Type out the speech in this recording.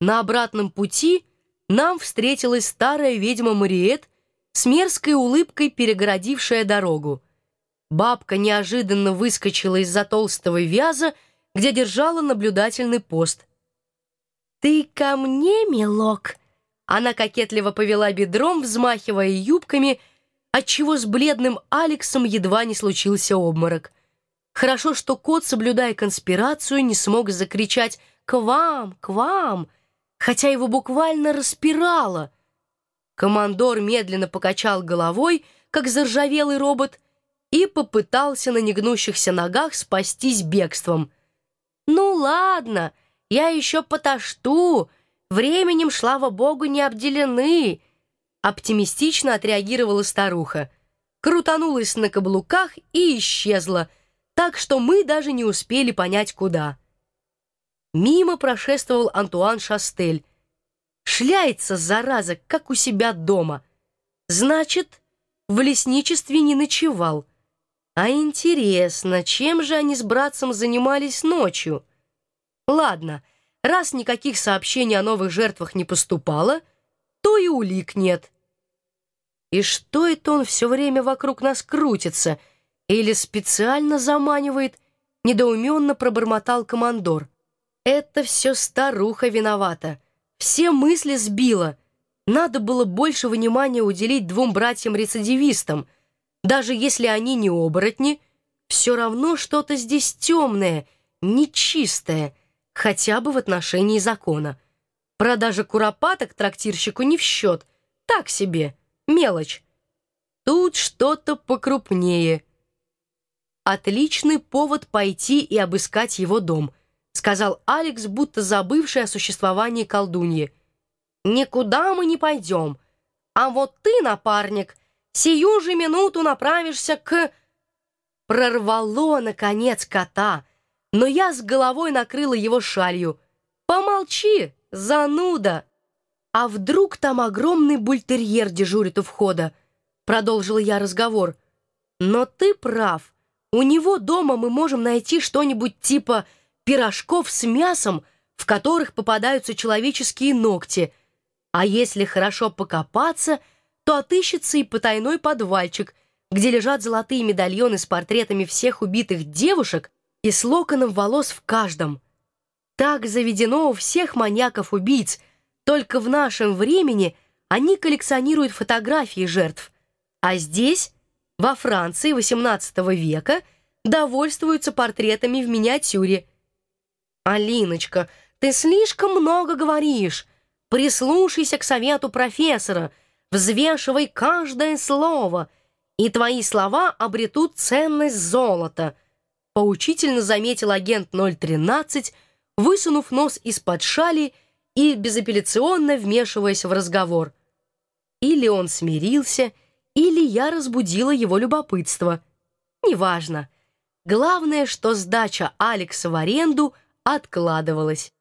На обратном пути нам встретилась старая ведьма Мариет с мерзкой улыбкой, перегородившая дорогу. Бабка неожиданно выскочила из-за толстого вяза, где держала наблюдательный пост. «Ты ко мне, милок?» Она кокетливо повела бедром, взмахивая юбками, отчего с бледным Алексом едва не случился обморок. Хорошо, что кот, соблюдая конспирацию, не смог закричать «К вам! К вам!», хотя его буквально распирало. Командор медленно покачал головой, как заржавелый робот, и попытался на негнущихся ногах спастись бегством. «Ну ладно, я еще потошту, временем, слава богу, не обделены», оптимистично отреагировала старуха, крутанулась на каблуках и исчезла, так что мы даже не успели понять, куда. Мимо прошествовал Антуан Шастель. Шляется, зараза, как у себя дома. Значит, в лесничестве не ночевал. А интересно, чем же они с братцем занимались ночью? Ладно, раз никаких сообщений о новых жертвах не поступало, то и улик нет. И что это он все время вокруг нас крутится? Или специально заманивает? Недоуменно пробормотал командор. Это все старуха виновата. Все мысли сбила. Надо было больше внимания уделить двум братьям-рецидивистам — даже если они не оборотни, все равно что-то здесь темное, нечистое, хотя бы в отношении закона. Продажа куропаток трактирщику не в счет, так себе, мелочь. Тут что-то покрупнее. Отличный повод пойти и обыскать его дом, сказал Алекс, будто забывший о существовании колдуньи. «Никуда мы не пойдем. А вот ты, напарник, — Сию же минуту направишься к...» Прорвало, наконец, кота, но я с головой накрыла его шалью. «Помолчи, зануда!» «А вдруг там огромный бультерьер дежурит у входа?» Продолжил я разговор. «Но ты прав. У него дома мы можем найти что-нибудь типа пирожков с мясом, в которых попадаются человеческие ногти. А если хорошо покопаться — то отыщется и потайной подвальчик, где лежат золотые медальоны с портретами всех убитых девушек и с локоном волос в каждом. Так заведено у всех маньяков-убийц, только в нашем времени они коллекционируют фотографии жертв, а здесь, во Франции XVIII века, довольствуются портретами в миниатюре. «Алиночка, ты слишком много говоришь. Прислушайся к совету профессора», взвешивай каждое слово, и твои слова обретут ценность золота», поучительно заметил агент 013, высунув нос из-под шали и безапелляционно вмешиваясь в разговор. Или он смирился, или я разбудила его любопытство. Неважно. Главное, что сдача Алекса в аренду откладывалась.